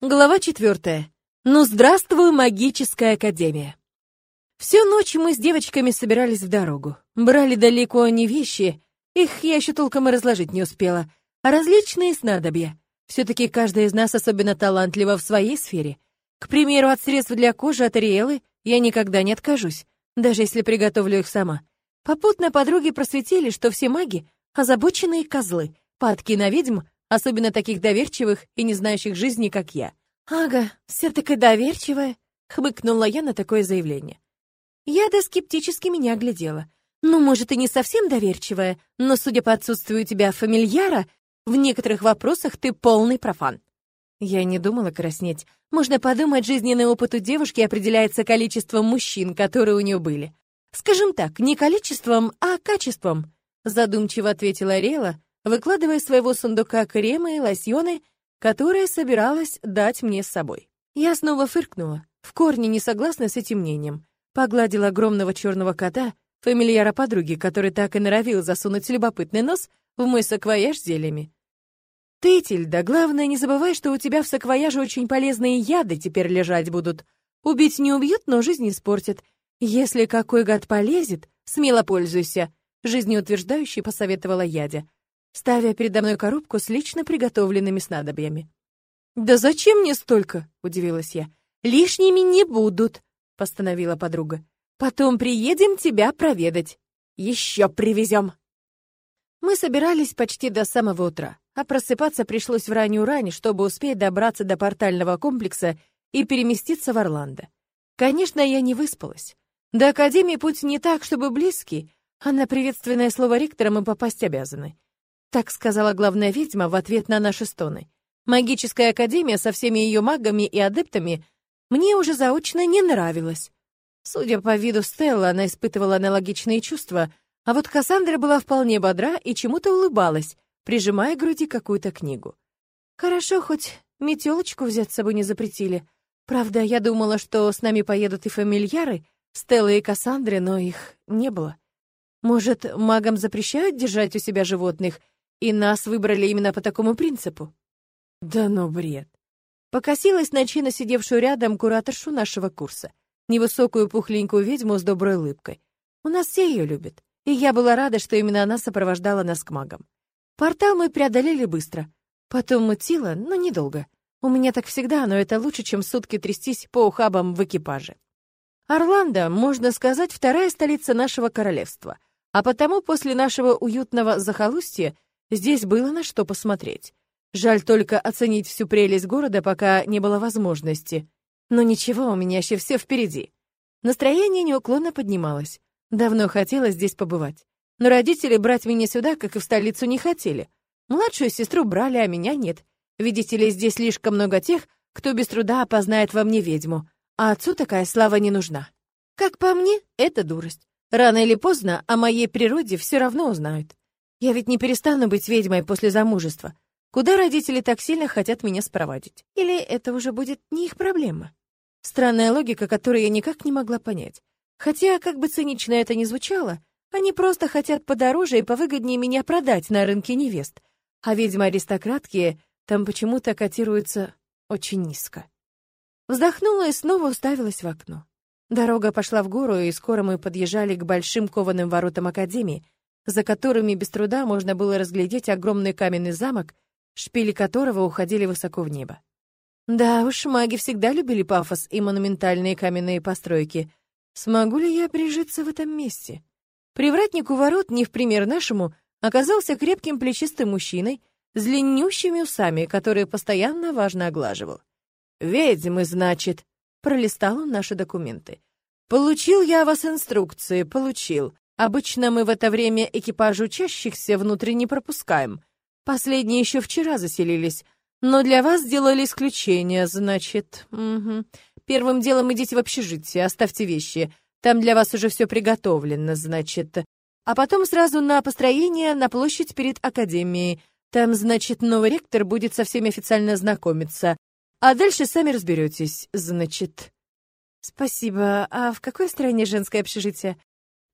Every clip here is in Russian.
Глава четвертая. Ну, здравствуй, магическая академия. Всю ночь мы с девочками собирались в дорогу. Брали далеко не вещи, их я еще толком и разложить не успела, а различные снадобья. Все-таки каждая из нас особенно талантлива в своей сфере. К примеру, от средств для кожи от Ариэлы я никогда не откажусь, даже если приготовлю их сама. Попутно подруги просветили, что все маги — озабоченные козлы, падки на ведьм особенно таких доверчивых и не знающих жизни, как я. «Ага, все такая доверчивая», — хмыкнула я на такое заявление. Я да скептически меня оглядела. «Ну, может, и не совсем доверчивая, но, судя по отсутствию у тебя фамильяра, в некоторых вопросах ты полный профан». Я не думала краснеть. Можно подумать, жизненный опыт у девушки определяется количеством мужчин, которые у нее были. Скажем так, не количеством, а качеством, задумчиво ответила Рела, выкладывая из своего сундука кремы и лосьоны, которые собиралась дать мне с собой. Я снова фыркнула, в корне не согласна с этим мнением. Погладила огромного черного кота, фамильяра подруги, который так и норовил засунуть любопытный нос в мой саквояж зельями. «Ты, Тильда, главное, не забывай, что у тебя в саквояже очень полезные яды теперь лежать будут. Убить не убьют, но жизнь испортят. Если какой гад полезет, смело пользуйся», — жизнеутверждающе посоветовала Ядя ставя передо мной коробку с лично приготовленными снадобьями. «Да зачем мне столько?» — удивилась я. «Лишними не будут», — постановила подруга. «Потом приедем тебя проведать. Еще привезем». Мы собирались почти до самого утра, а просыпаться пришлось в раннюю рань, чтобы успеть добраться до портального комплекса и переместиться в Орландо. Конечно, я не выспалась. До Академии путь не так, чтобы близкий, а на приветственное слово ректора мы попасть обязаны. Так сказала главная ведьма в ответ на наши стоны. Магическая академия со всеми ее магами и адептами мне уже заочно не нравилась. Судя по виду Стеллы, она испытывала аналогичные чувства, а вот Кассандра была вполне бодра и чему-то улыбалась, прижимая к груди какую-то книгу. Хорошо, хоть метелочку взять с собой не запретили. Правда, я думала, что с нами поедут и фамильяры, Стелла и Кассандры, но их не было. Может, магам запрещают держать у себя животных, и нас выбрали именно по такому принципу. Да ну бред. Покосилась на чина сидевшую рядом кураторшу нашего курса, невысокую пухленькую ведьму с доброй улыбкой. У нас все ее любят, и я была рада, что именно она сопровождала нас к магам. Портал мы преодолели быстро. Потом мутило, но недолго. У меня так всегда, но это лучше, чем сутки трястись по ухабам в экипаже. Орландо, можно сказать, вторая столица нашего королевства, а потому после нашего уютного захолустья Здесь было на что посмотреть. Жаль только оценить всю прелесть города, пока не было возможности. Но ничего, у меня еще все впереди. Настроение неуклонно поднималось. Давно хотела здесь побывать. Но родители брать меня сюда, как и в столицу, не хотели. Младшую сестру брали, а меня нет. Видите ли, здесь слишком много тех, кто без труда опознает во мне ведьму. А отцу такая слава не нужна. Как по мне, это дурость. Рано или поздно о моей природе все равно узнают. Я ведь не перестану быть ведьмой после замужества. Куда родители так сильно хотят меня спровадить? Или это уже будет не их проблема? Странная логика, которую я никак не могла понять. Хотя, как бы цинично это ни звучало, они просто хотят подороже и повыгоднее меня продать на рынке невест. А ведьмы-аристократки там почему-то котируются очень низко. Вздохнула и снова уставилась в окно. Дорога пошла в гору, и скоро мы подъезжали к большим кованым воротам Академии — за которыми без труда можно было разглядеть огромный каменный замок, шпили которого уходили высоко в небо. Да уж, маги всегда любили пафос и монументальные каменные постройки. Смогу ли я прижиться в этом месте? Привратник у ворот, не в пример нашему, оказался крепким плечистым мужчиной с длиннющими усами, которые постоянно важно оглаживал. «Ведьмы, значит», — пролистал он наши документы. «Получил я вас инструкции, получил. Обычно мы в это время экипажи учащихся внутрь не пропускаем. Последние еще вчера заселились. Но для вас сделали исключение, значит. Угу. Первым делом идите в общежитие, оставьте вещи. Там для вас уже все приготовлено, значит. А потом сразу на построение на площадь перед академией. Там, значит, новый ректор будет со всеми официально знакомиться. А дальше сами разберетесь, значит. Спасибо. А в какой стране женское общежитие?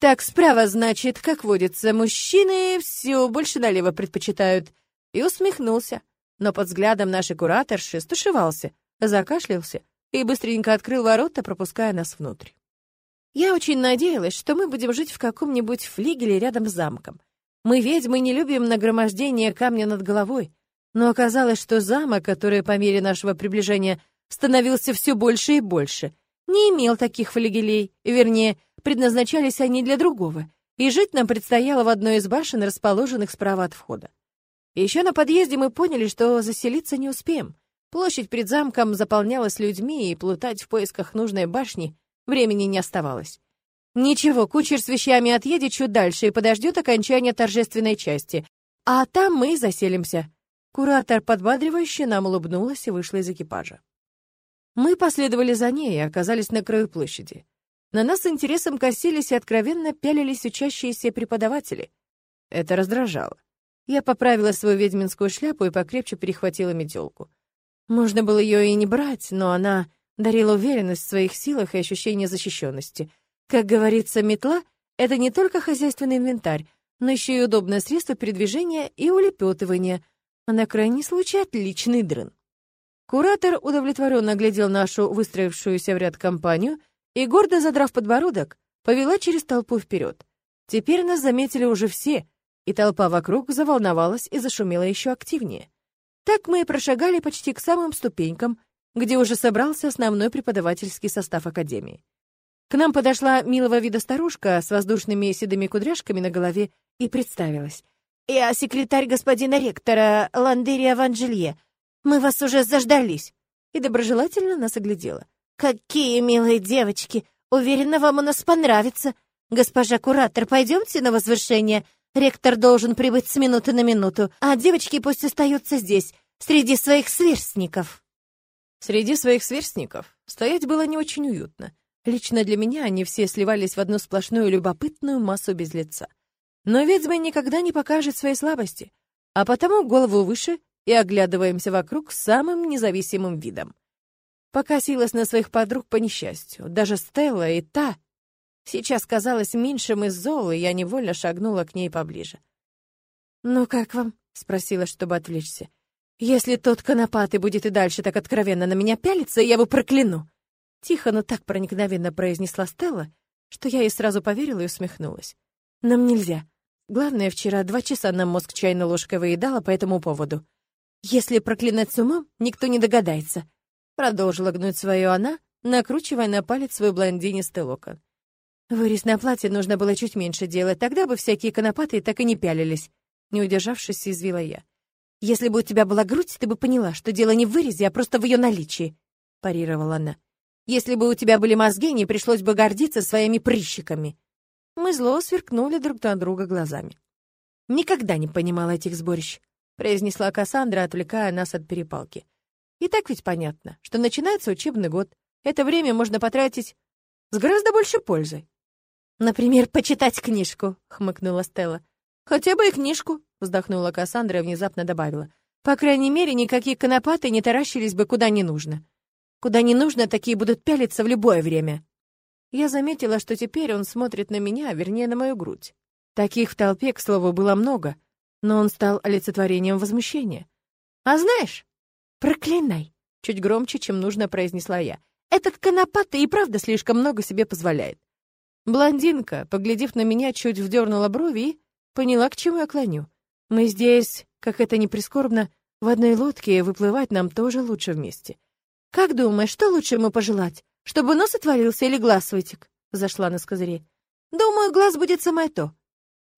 Так, справа, значит, как водится, мужчины все больше налево предпочитают. И усмехнулся. Но под взглядом нашей кураторши стушевался. закашлялся и быстренько открыл ворота, пропуская нас внутрь. Я очень надеялась, что мы будем жить в каком-нибудь флигеле рядом с замком. Мы, ведьмы, не любим нагромождение камня над головой, но оказалось, что замок, который по мере нашего приближения становился все больше и больше, не имел таких флигелей, вернее, предназначались они для другого, и жить нам предстояло в одной из башен, расположенных справа от входа. Еще на подъезде мы поняли, что заселиться не успеем. Площадь перед замком заполнялась людьми, и плутать в поисках нужной башни времени не оставалось. Ничего, кучер с вещами отъедет чуть дальше и подождет окончания торжественной части, а там мы заселимся. Куратор подбадривающе нам улыбнулась и вышла из экипажа. Мы последовали за ней и оказались на краю площади. На нас с интересом косились и откровенно пялились учащиеся преподаватели. Это раздражало. Я поправила свою ведьминскую шляпу и покрепче перехватила метелку. Можно было ее и не брать, но она дарила уверенность в своих силах и ощущение защищенности. Как говорится, метла — это не только хозяйственный инвентарь, но еще и удобное средство передвижения и улепетывания, а на крайний случай отличный дрын. Куратор удовлетворенно глядел нашу выстроившуюся в ряд компанию и, гордо задрав подбородок, повела через толпу вперед. Теперь нас заметили уже все, и толпа вокруг заволновалась и зашумела еще активнее. Так мы и прошагали почти к самым ступенькам, где уже собрался основной преподавательский состав Академии. К нам подошла милого вида старушка с воздушными седыми кудряшками на голове и представилась. «Я секретарь господина ректора Ландерия Ванжелье. Мы вас уже заждались!» И доброжелательно нас оглядела. «Какие милые девочки! Уверена, вам у нас понравится. Госпожа куратор, пойдемте на возвышение. Ректор должен прибыть с минуты на минуту, а девочки пусть остаются здесь, среди своих сверстников». Среди своих сверстников стоять было не очень уютно. Лично для меня они все сливались в одну сплошную любопытную массу без лица. Но ведьма никогда не покажет своей слабости, а потому голову выше и оглядываемся вокруг самым независимым видом. Покосилась на своих подруг по несчастью. Даже Стелла и та сейчас казалась меньшим из зол, и я невольно шагнула к ней поближе. «Ну как вам?» — спросила, чтобы отвлечься. «Если тот конопатый будет и дальше так откровенно на меня пялиться, я его прокляну!» Тихо, но так проникновенно произнесла Стелла, что я ей сразу поверила и усмехнулась. «Нам нельзя. Главное, вчера два часа нам мозг чайной ложкой выедала по этому поводу. Если проклинать с умом, никто не догадается». Продолжила гнуть свое она, накручивая на палец свой блондинистый локон. Вырез на платье нужно было чуть меньше делать, тогда бы всякие конопатые так и не пялились. Не удержавшись, извила я. «Если бы у тебя была грудь, ты бы поняла, что дело не в вырезе, а просто в ее наличии», — парировала она. Если бы у тебя были мозги, не пришлось бы гордиться своими прыщиками. Мы зло сверкнули друг на друга глазами. Никогда не понимала этих сборищ, произнесла Кассандра, отвлекая нас от перепалки. И так ведь понятно, что начинается учебный год. Это время можно потратить с гораздо большей пользой. Например, почитать книжку, хмыкнула Стелла. Хотя бы и книжку, вздохнула Кассандра и внезапно добавила. По крайней мере, никакие конопаты не таращились бы куда не нужно. Куда не нужно, такие будут пялиться в любое время. Я заметила, что теперь он смотрит на меня, вернее, на мою грудь. Таких в толпе, к слову, было много, но он стал олицетворением возмущения. «А знаешь, проклинай!» — чуть громче, чем нужно, произнесла я. «Этот конопатый и правда слишком много себе позволяет». Блондинка, поглядев на меня, чуть вдернула брови и поняла, к чему я клоню. Мы здесь, как это ни прискорбно, в одной лодке, и выплывать нам тоже лучше вместе. «Как думаешь, что лучше ему пожелать? Чтобы нос отвалился или глаз вытек?» Зашла на скозыре. «Думаю, глаз будет самое то.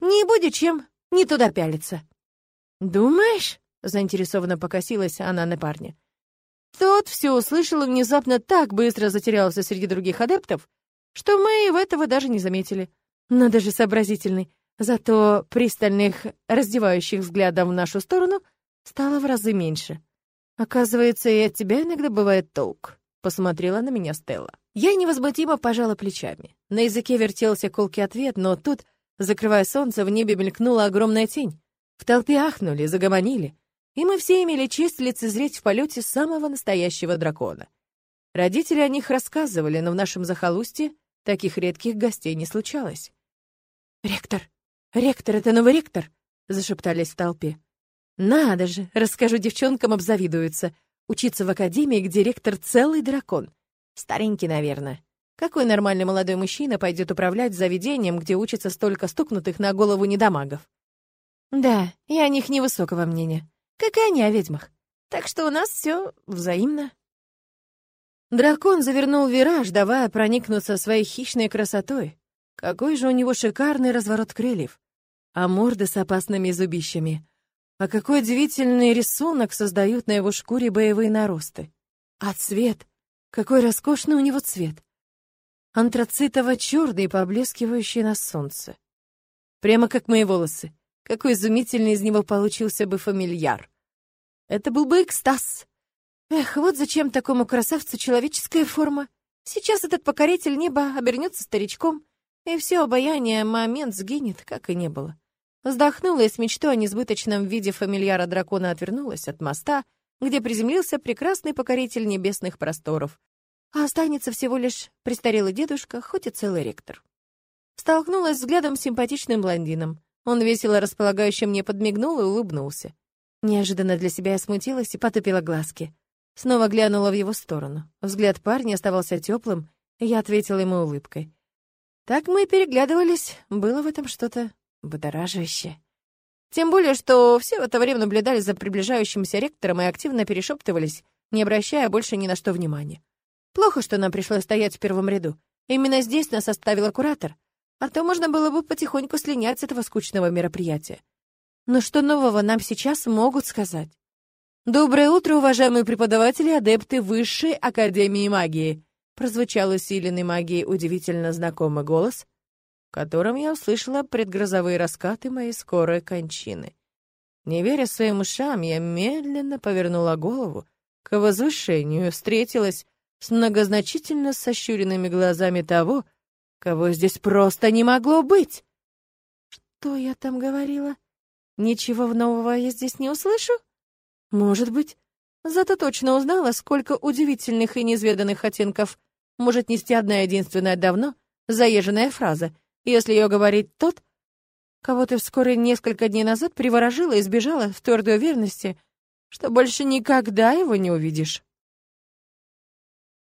Не будет чем не туда пялиться». «Думаешь?» — заинтересованно покосилась она на парня. Тот все услышал и внезапно так быстро затерялся среди других адептов, что мы в этого даже не заметили. Надо же сообразительный. Зато пристальных, раздевающих взглядов в нашу сторону стало в разы меньше. «Оказывается, и от тебя иногда бывает толк», — посмотрела на меня Стелла. Я невозмутимо пожала плечами. На языке вертелся колкий ответ, но тут, закрывая солнце, в небе мелькнула огромная тень. В толпе ахнули, загомонили, и мы все имели честь лицезреть в полете самого настоящего дракона. Родители о них рассказывали, но в нашем захолустье таких редких гостей не случалось. «Ректор! Ректор, это новый ректор!» — зашептались в толпе. «Надо же, расскажу девчонкам, обзавидуются. Учиться в академии, где ректор целый дракон. Старенький, наверное. Какой нормальный молодой мужчина пойдет управлять заведением, где учатся столько стукнутых на голову недомагов? Да, я о них невысокого мнения. Как и они о ведьмах. Так что у нас все взаимно. Дракон завернул вираж, давая проникнуться своей хищной красотой. Какой же у него шикарный разворот крыльев. А морда с опасными зубищами. А какой удивительный рисунок создают на его шкуре боевые наросты. А цвет! Какой роскошный у него цвет! Антрацитово-черный, поблескивающий на солнце. Прямо как мои волосы. Какой изумительный из него получился бы фамильяр. Это был бы экстаз. Эх, вот зачем такому красавцу человеческая форма. Сейчас этот покоритель неба обернется старичком, и все обаяние момент сгинет, как и не было. Вздохнула и с мечтой о несбыточном виде фамильяра дракона отвернулась от моста, где приземлился прекрасный покоритель небесных просторов. А останется всего лишь престарелый дедушка, хоть и целый ректор. Столкнулась взглядом с симпатичным блондином. Он весело располагающим мне подмигнул и улыбнулся. Неожиданно для себя я смутилась и потупила глазки. Снова глянула в его сторону. Взгляд парня оставался теплым, и я ответила ему улыбкой. Так мы переглядывались, было в этом что-то Будоражащее. Тем более, что все это время наблюдали за приближающимся ректором и активно перешептывались, не обращая больше ни на что внимания. Плохо, что нам пришлось стоять в первом ряду. Именно здесь нас оставил куратор, а то можно было бы потихоньку слинять с этого скучного мероприятия. Но что нового нам сейчас могут сказать? «Доброе утро, уважаемые преподаватели адепты Высшей Академии Магии!» прозвучал усиленный магией удивительно знакомый голос, котором я услышала предгрозовые раскаты моей скорой кончины. Не веря своим ушам, я медленно повернула голову к возвышению встретилась с многозначительно сощуренными глазами того, кого здесь просто не могло быть. Что я там говорила? Ничего нового я здесь не услышу? Может быть. Зато точно узнала, сколько удивительных и неизведанных оттенков может нести одна единственная давно заезженная фраза — если ее говорит тот, кого ты вскоре несколько дней назад приворожила и сбежала в твердой уверенности, что больше никогда его не увидишь.